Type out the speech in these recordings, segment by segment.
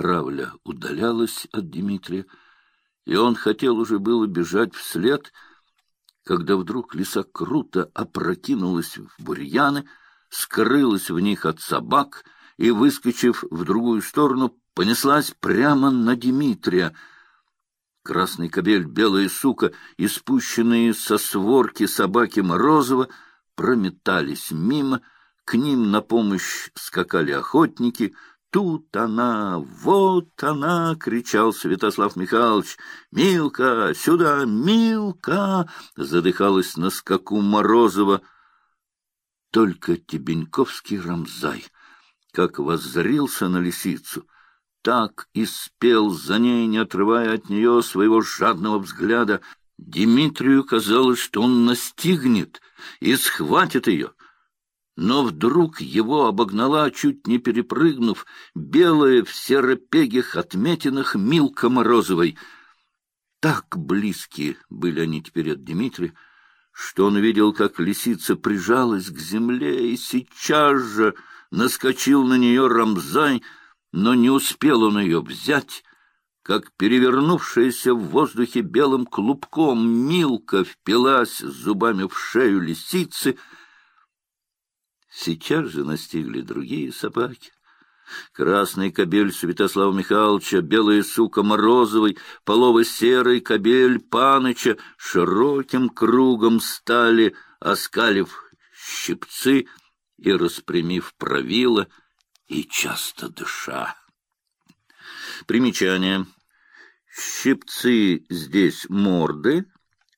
Травля удалялась от Дмитрия, и он хотел уже было бежать вслед, когда вдруг лиса круто опрокинулась в бурьяны, скрылась в них от собак и, выскочив в другую сторону, понеслась прямо на Дмитрия. Красный кобель, белая сука и спущенные со сворки собаки Морозова прометались мимо, к ним на помощь скакали охотники — Тут она, вот она, — кричал Святослав Михайлович. Милка, сюда, Милка! — задыхалась на скаку Морозова. Только Тебеньковский Рамзай, как воззрился на лисицу, так и спел за ней, не отрывая от нее своего жадного взгляда. Дмитрию казалось, что он настигнет и схватит ее — но вдруг его обогнала, чуть не перепрыгнув, белая в серопегих отметинах Милка Морозовой. Так близки были они теперь от Дмитрия, что он видел, как лисица прижалась к земле, и сейчас же наскочил на нее Рамзай, но не успел он ее взять, как перевернувшаяся в воздухе белым клубком Милка впилась зубами в шею лисицы — Сейчас же настигли другие собаки. Красный кобель Святослава Михайловича, белая сука Морозовой, полово-серый кобель Паныча широким кругом стали, оскалив щипцы и распрямив правила и часто дыша. Примечание. Щипцы здесь морды,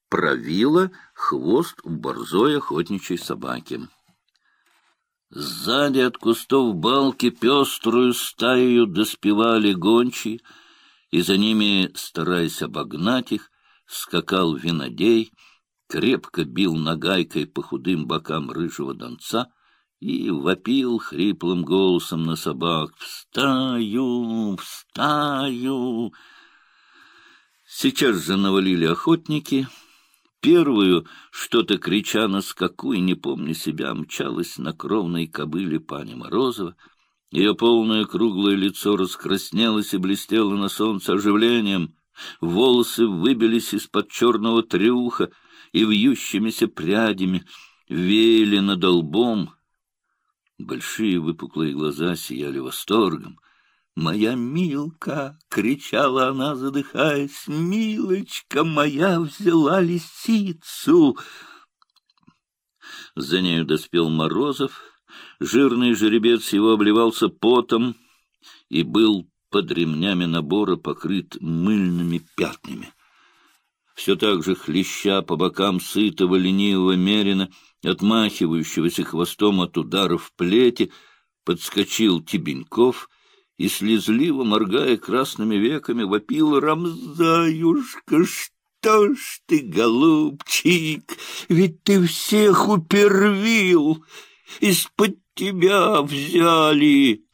правила, хвост у борзой охотничьей собаки. Сзади от кустов балки пеструю стаю доспевали гончие, и за ними, стараясь обогнать их, скакал винодей, крепко бил нагайкой по худым бокам рыжего донца и вопил хриплым голосом на собак «Встаю! Встаю!» Сейчас же навалили охотники — Первую, что-то крича на скаку и не помня себя, мчалась на кровной кобыле пани Морозова. Ее полное круглое лицо раскраснелось и блестело на солнце оживлением. Волосы выбились из-под черного трюха и вьющимися прядями веяли над лбом. Большие выпуклые глаза сияли восторгом. «Моя Милка!» — кричала она, задыхаясь. «Милочка моя взяла лисицу!» За нею доспел Морозов. Жирный жеребец его обливался потом и был под ремнями набора покрыт мыльными пятнами. Все так же хлеща по бокам сытого ленивого мерина, отмахивающегося хвостом от ударов плети, подскочил Тебеньков — и, слезливо моргая красными веками, вопил «Рамзаюшка, что ж ты, голубчик, ведь ты всех упервил, из-под тебя взяли!»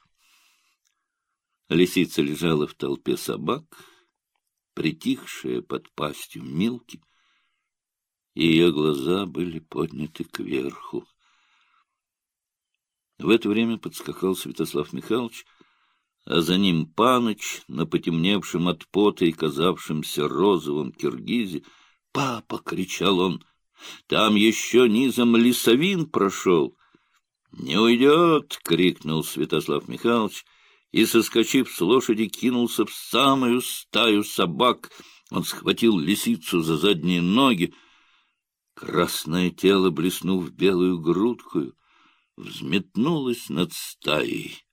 Лисица лежала в толпе собак, притихшая под пастью Милки, и ее глаза были подняты кверху. В это время подскакал Святослав Михайлович — а за ним Паныч на потемневшем от пота и казавшемся розовом киргизе. «Папа!» — кричал он. «Там еще низом лесовин прошел!» «Не уйдет!» — крикнул Святослав Михайлович и, соскочив с лошади, кинулся в самую стаю собак. Он схватил лисицу за задние ноги. Красное тело, блеснув белую грудкую, взметнулось над стаей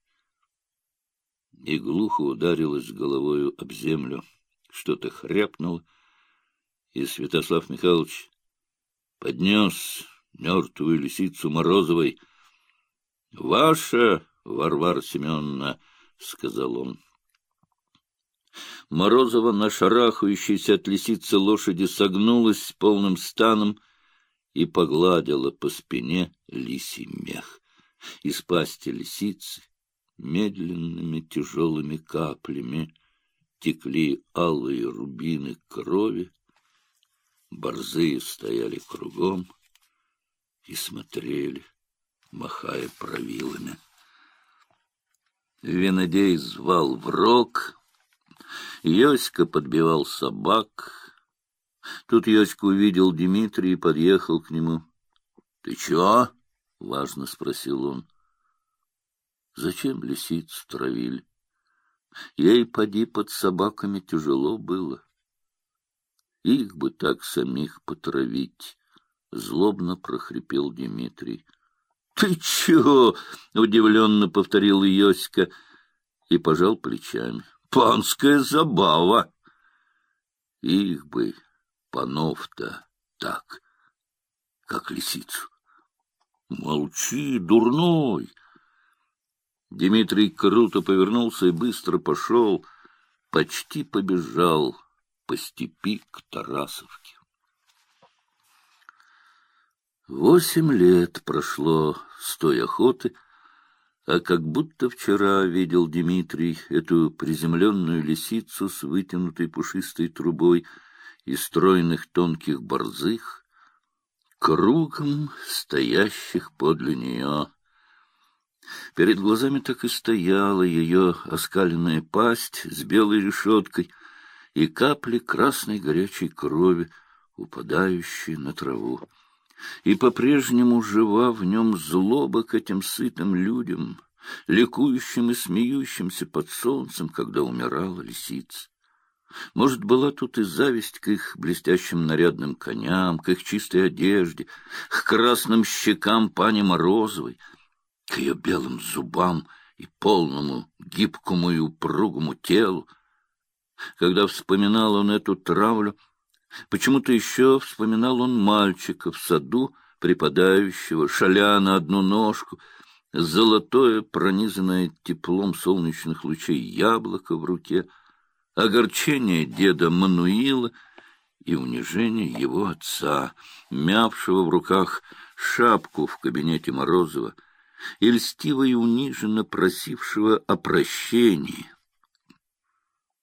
и глухо ударилась головою об землю. Что-то хряпнуло, и Святослав Михайлович поднес мертвую лисицу Морозовой. — Ваша, Варвара Семеновна, — сказал он. Морозова на шарахающейся от лисицы лошади согнулась полным станом и погладила по спине лисий мех. Из пасти лисицы медленными тяжелыми каплями текли алые рубины крови, борзые стояли кругом и смотрели, махая правилами. Винодей звал в рог, Йоська подбивал собак. Тут Йоська увидел Дмитрия и подъехал к нему. — Ты чё? — важно спросил он. — Зачем лисиц травили? Ей, поди, под собаками тяжело было. Их бы так самих потравить, — злобно прохрипел Дмитрий. — Ты чего? — удивленно повторил Йоська и пожал плечами. — Панская забава! Их бы, панов-то, так, как лисицу. — Молчи, дурной! Дмитрий круто повернулся и быстро пошел, почти побежал по степи к Тарасовке. Восемь лет прошло с той охоты, а как будто вчера видел Дмитрий эту приземленную лисицу с вытянутой пушистой трубой и стройных тонких борзых, кругом стоящих подле нее. Перед глазами так и стояла ее оскаленная пасть с белой решеткой и капли красной горячей крови, упадающие на траву. И по-прежнему жива в нем злоба к этим сытым людям, ликующим и смеющимся под солнцем, когда умирала лисица. Может, была тут и зависть к их блестящим нарядным коням, к их чистой одежде, к красным щекам пани Морозовой — к ее белым зубам и полному, гибкому и упругому телу. Когда вспоминал он эту травлю, почему-то еще вспоминал он мальчика в саду, припадающего, шаля на одну ножку, золотое, пронизанное теплом солнечных лучей яблоко в руке, огорчение деда Мануила и унижение его отца, мявшего в руках шапку в кабинете Морозова — и льстиво и униженно просившего о прощении.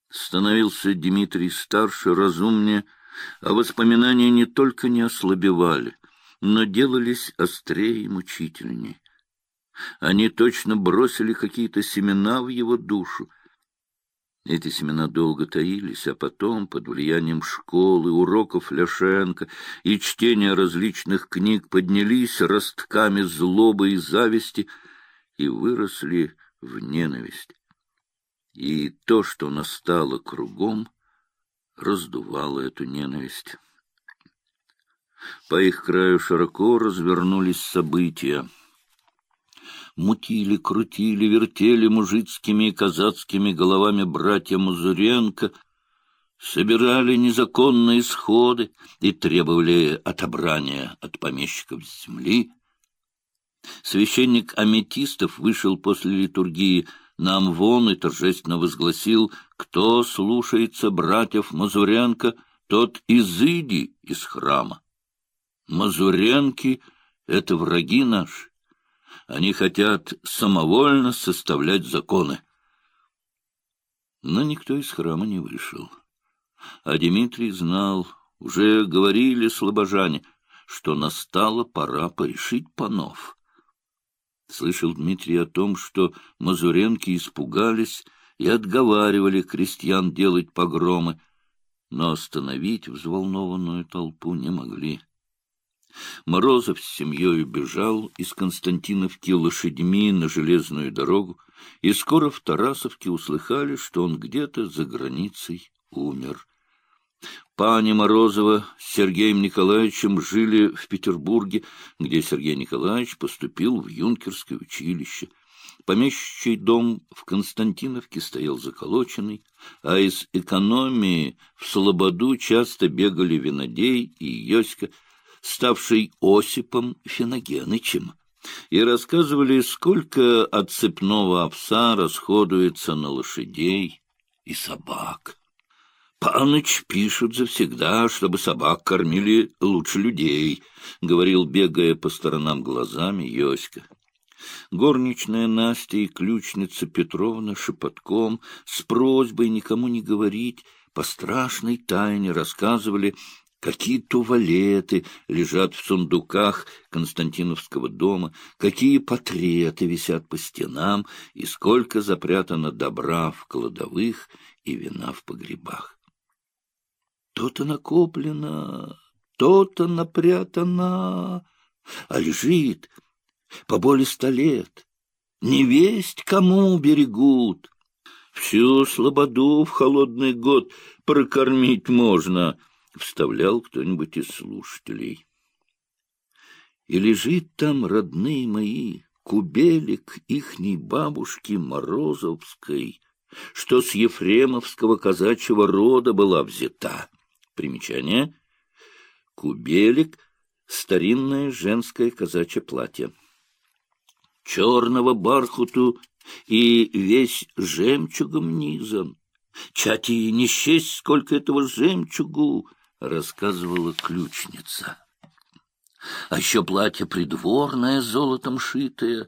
Становился Дмитрий старше, разумнее, а воспоминания не только не ослабевали, но делались острее и мучительнее. Они точно бросили какие-то семена в его душу, эти семена долго таились, а потом, под влиянием школы, уроков Ляшенко и чтения различных книг, поднялись ростками злобы и зависти и выросли в ненависть. И то, что настало кругом, раздувало эту ненависть. По их краю широко развернулись события мутили, крутили, вертели мужицкими и казацкими головами братья Мазуренко, собирали незаконные сходы и требовали отобрания от помещиков земли. Священник Аметистов вышел после литургии на Амвон и торжественно возгласил, кто слушается братьев Мазуренко, тот изыди из храма. Мазуренки — это враги наши. Они хотят самовольно составлять законы. Но никто из храма не вышел. А Дмитрий знал, уже говорили слабожане, что настала пора порешить панов. Слышал Дмитрий о том, что мазуренки испугались и отговаривали крестьян делать погромы, но остановить взволнованную толпу не могли. Морозов с семьей бежал из Константиновки лошадьми на железную дорогу, и скоро в Тарасовке услыхали, что он где-то за границей умер. Пани Морозова с Сергеем Николаевичем жили в Петербурге, где Сергей Николаевич поступил в юнкерское училище. Помещичий дом в Константиновке стоял заколоченный, а из экономии в Слободу часто бегали Винодей и Йоська, ставший Осипом Финогенычем, и рассказывали, сколько от цепного овса расходуется на лошадей и собак. «Паныч пишут завсегда, чтобы собак кормили лучше людей», — говорил, бегая по сторонам глазами Йоська. Горничная Настя и ключница Петровна шепотком с просьбой никому не говорить по страшной тайне рассказывали какие туалеты лежат в сундуках Константиновского дома, какие портреты висят по стенам и сколько запрятано добра в кладовых и вина в погребах. То-то накоплено, то-то напрятано, а лежит по более ста лет. Невесть кому берегут. Всю слободу в холодный год прокормить можно, — вставлял кто-нибудь из слушателей. И лежит там, родные мои, кубелик ихней бабушки Морозовской, что с Ефремовского казачьего рода была взята. Примечание. Кубелик — старинное женское казачье платье. Черного бархуту и весь жемчугом низом. Чати не счесть, сколько этого жемчугу, — рассказывала ключница. А еще платье придворное, золотом шитое.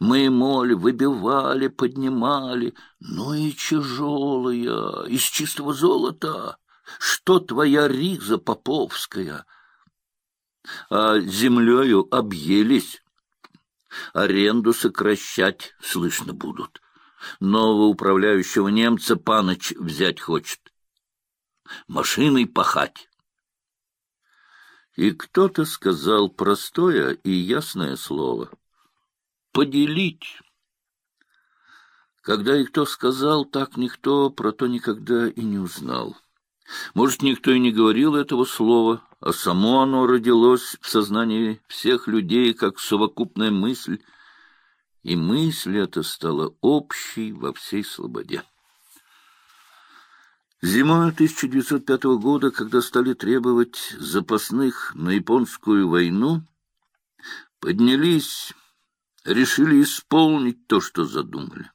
Мы моль выбивали, поднимали, но и тяжелая, из чистого золота. Что твоя риза поповская? А землею объелись. Аренду сокращать, слышно, будут. Нового управляющего немца паныч взять хочет. Машиной пахать. И кто-то сказал простое и ясное слово — поделить. Когда и кто сказал, так никто про то никогда и не узнал. Может, никто и не говорил этого слова, а само оно родилось в сознании всех людей как совокупная мысль, и мысль эта стала общей во всей слободе. Зимой 1905 года, когда стали требовать запасных на японскую войну, поднялись, решили исполнить то, что задумали.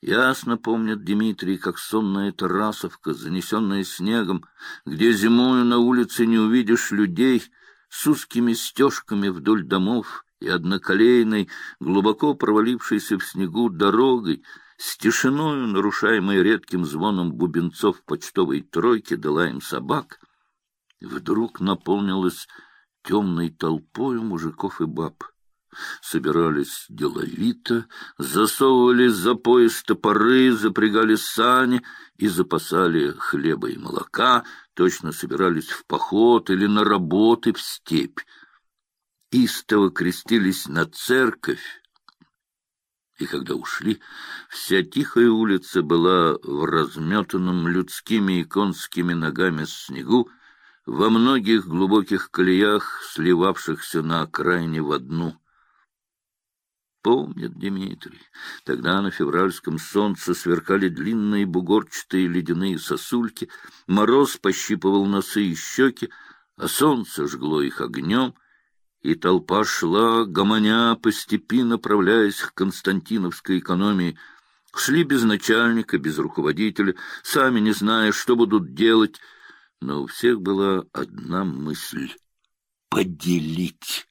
Ясно помнит Дмитрий, как сонная Тарасовка, занесенная снегом, где зимою на улице не увидишь людей с узкими стежками вдоль домов и одноколейной, глубоко провалившейся в снегу дорогой, с тишиною, нарушаемой редким звоном бубенцов почтовой тройки, дала им собак, вдруг наполнилась темной толпой мужиков и баб собирались деловито, засовывали за пояс топоры, запрягали сани и запасали хлеба и молока, точно собирались в поход или на работы в степь. Истово крестились на церковь, и когда ушли, вся тихая улица была в разметанном людскими и конскими ногами снегу, во многих глубоких колеях, сливавшихся на окраине в одну — Помнит Дмитрий. Тогда на февральском солнце сверкали длинные бугорчатые ледяные сосульки, мороз пощипывал носы и щеки, а солнце жгло их огнем, и толпа шла, гомоня по степи, направляясь к Константиновской экономии. Шли без начальника, без руководителя, сами не зная, что будут делать, но у всех была одна мысль — поделить.